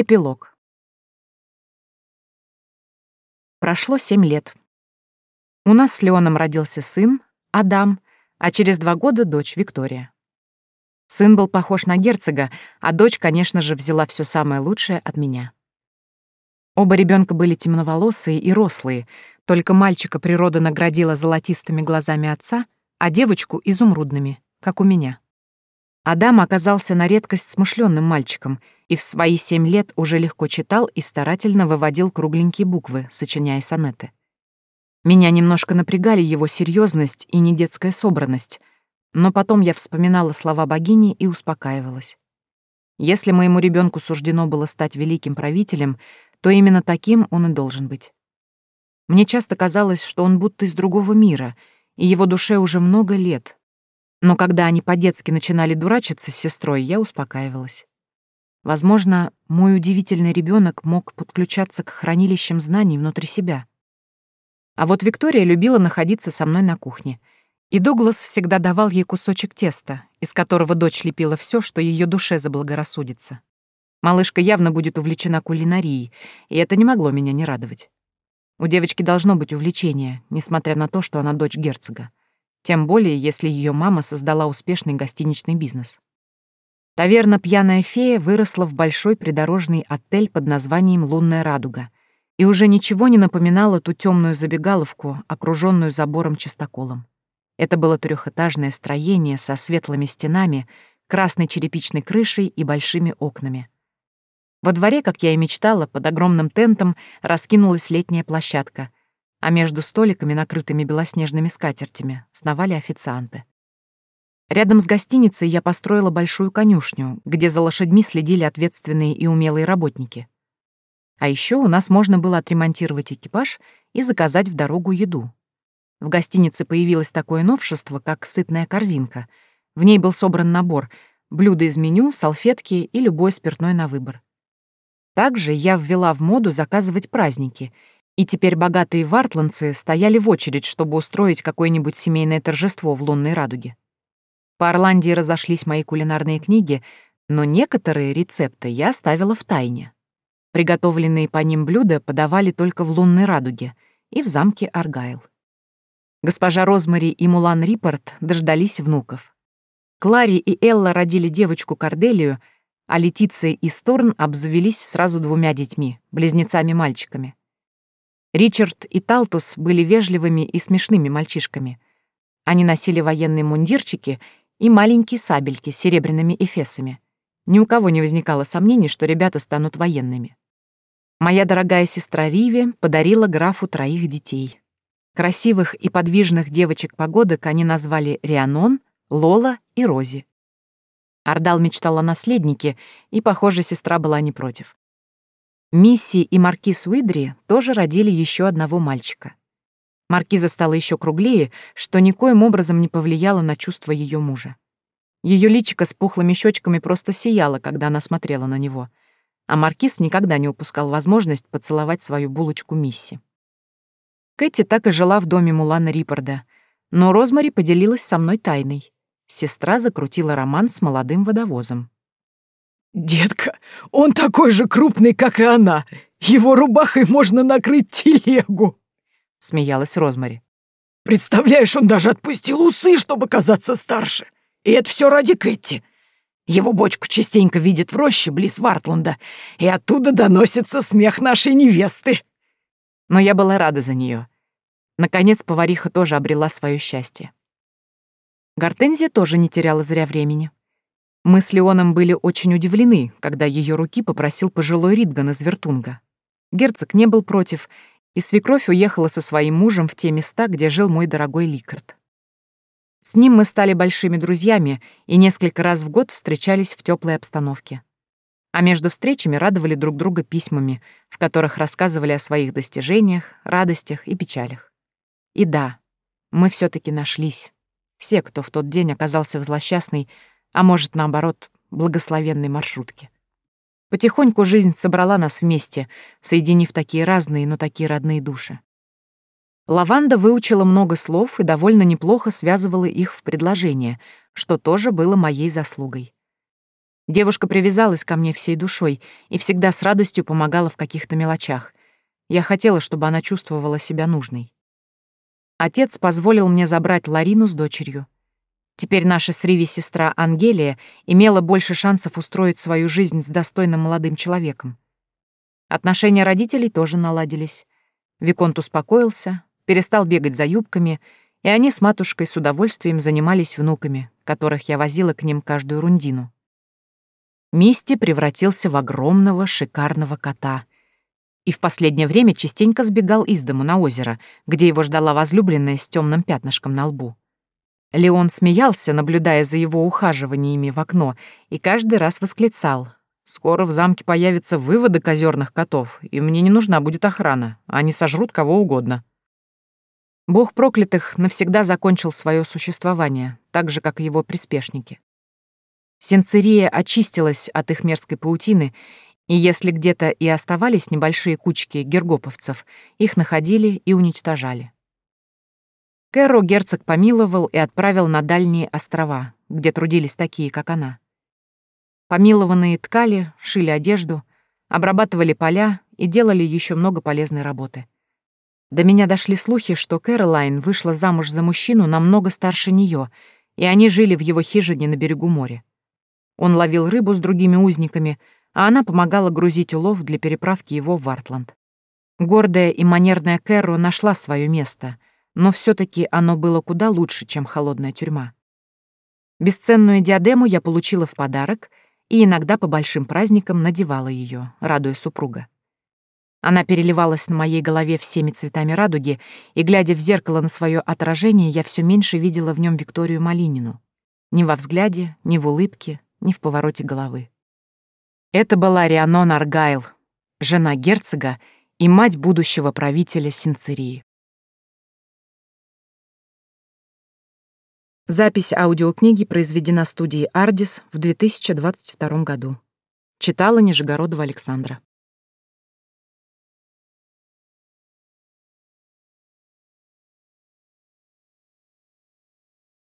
Эпилог. Прошло семь лет. У нас с Леоном родился сын, Адам, а через два года дочь Виктория. Сын был похож на герцога, а дочь, конечно же, взяла все самое лучшее от меня. Оба ребенка были темноволосые и рослые, только мальчика природа наградила золотистыми глазами отца, а девочку — изумрудными, как у меня. Адам оказался на редкость смышленным мальчиком и в свои семь лет уже легко читал и старательно выводил кругленькие буквы, сочиняя сонеты. Меня немножко напрягали его серьезность и недетская собранность, но потом я вспоминала слова богини и успокаивалась. Если моему ребенку суждено было стать великим правителем, то именно таким он и должен быть. Мне часто казалось, что он будто из другого мира, и его душе уже много лет. Но когда они по-детски начинали дурачиться с сестрой, я успокаивалась. Возможно, мой удивительный ребенок мог подключаться к хранилищам знаний внутри себя. А вот Виктория любила находиться со мной на кухне — и Дуглас всегда давал ей кусочек теста, из которого дочь лепила все, что ее душе заблагорассудится. Малышка явно будет увлечена кулинарией, и это не могло меня не радовать. У девочки должно быть увлечение, несмотря на то, что она дочь герцога. Тем более, если ее мама создала успешный гостиничный бизнес. Таверна «Пьяная фея» выросла в большой придорожный отель под названием «Лунная радуга», и уже ничего не напоминала ту темную забегаловку, окруженную забором чистоколом. Это было трехэтажное строение со светлыми стенами, красной черепичной крышей и большими окнами. Во дворе, как я и мечтала, под огромным тентом раскинулась летняя площадка, а между столиками, накрытыми белоснежными скатертями, сновали официанты. Рядом с гостиницей я построила большую конюшню, где за лошадьми следили ответственные и умелые работники. А еще у нас можно было отремонтировать экипаж и заказать в дорогу еду. В гостинице появилось такое новшество, как сытная корзинка. В ней был собран набор — блюда из меню, салфетки и любой спиртной на выбор. Также я ввела в моду заказывать праздники, и теперь богатые вартландцы стояли в очередь, чтобы устроить какое-нибудь семейное торжество в лунной радуге. По Орландии разошлись мои кулинарные книги, но некоторые рецепты я оставила в тайне. Приготовленные по ним блюда подавали только в лунной радуге и в замке Аргайл. Госпожа Розмари и Мулан Рипорт дождались внуков. Клари и Элла родили девочку Корделию, а Летиция и Сторн обзавелись сразу двумя детьми, близнецами-мальчиками. Ричард и Талтус были вежливыми и смешными мальчишками. Они носили военные мундирчики и маленькие сабельки с серебряными эфесами. Ни у кого не возникало сомнений, что ребята станут военными. Моя дорогая сестра Риви подарила графу троих детей. Красивых и подвижных девочек-погодок они назвали Рианон, Лола и Рози. Ардал мечтал о наследнике, и, похоже, сестра была не против. Мисси и маркиз Уидри тоже родили еще одного мальчика. Маркиза стала еще круглее, что никоим образом не повлияло на чувства ее мужа. Ее личико с пухлыми щечками просто сияло, когда она смотрела на него, а маркиз никогда не упускал возможность поцеловать свою булочку Мисси. Кэти так и жила в доме Мулана Риппорда, но Розмари поделилась со мной тайной. Сестра закрутила роман с молодым водовозом. «Детка, он такой же крупный, как и она. Его рубахой можно накрыть телегу», — смеялась Розмари. «Представляешь, он даже отпустил усы, чтобы казаться старше. И это все ради Кэти. Его бочку частенько видят в роще близ Вартланда, и оттуда доносится смех нашей невесты». Но я была рада за нее. Наконец, повариха тоже обрела свое счастье. Гортензия тоже не теряла зря времени. Мы с Леоном были очень удивлены, когда ее руки попросил пожилой Ридган из Вертунга. Герцог не был против, и свекровь уехала со своим мужем в те места, где жил мой дорогой Ликард. С ним мы стали большими друзьями и несколько раз в год встречались в теплой обстановке. А между встречами радовали друг друга письмами, в которых рассказывали о своих достижениях, радостях и печалях. И да, мы все таки нашлись. Все, кто в тот день оказался в злосчастной, а может, наоборот, благословенной маршрутке. Потихоньку жизнь собрала нас вместе, соединив такие разные, но такие родные души. Лаванда выучила много слов и довольно неплохо связывала их в предложение, что тоже было моей заслугой. Девушка привязалась ко мне всей душой и всегда с радостью помогала в каких-то мелочах. Я хотела, чтобы она чувствовала себя нужной. Отец позволил мне забрать Ларину с дочерью. Теперь наша с Риви сестра Ангелия имела больше шансов устроить свою жизнь с достойным молодым человеком. Отношения родителей тоже наладились. Виконт успокоился, перестал бегать за юбками, и они с матушкой с удовольствием занимались внуками, которых я возила к ним каждую рундину. Мисти превратился в огромного шикарного кота. И в последнее время частенько сбегал из дому на озеро, где его ждала возлюбленная с темным пятнышком на лбу. Леон смеялся, наблюдая за его ухаживаниями в окно, и каждый раз восклицал. «Скоро в замке появится выводок озерных котов, и мне не нужна будет охрана, они сожрут кого угодно». Бог проклятых навсегда закончил свое существование, так же, как и его приспешники. Сенцерия очистилась от их мерзкой паутины, и если где-то и оставались небольшие кучки гергоповцев, их находили и уничтожали. Кэрру герцог помиловал и отправил на дальние острова, где трудились такие, как она. Помилованные ткали, шили одежду, обрабатывали поля и делали еще много полезной работы. До меня дошли слухи, что Кэролайн вышла замуж за мужчину намного старше нее, и они жили в его хижине на берегу моря. Он ловил рыбу с другими узниками, а она помогала грузить улов для переправки его в Артланд. Гордая и манерная Кэрро нашла свое место, но все таки оно было куда лучше, чем холодная тюрьма. Бесценную диадему я получила в подарок и иногда по большим праздникам надевала ее, радуя супруга. Она переливалась на моей голове всеми цветами радуги, и, глядя в зеркало на свое отражение, я все меньше видела в нем Викторию Малинину. Ни во взгляде, ни в улыбке, ни в повороте головы. Это была Рианон Аргайл, жена герцога и мать будущего правителя Синцерии. Запись аудиокниги произведена студией «Ардис» в 2022 году. Читала Нижегородова Александра.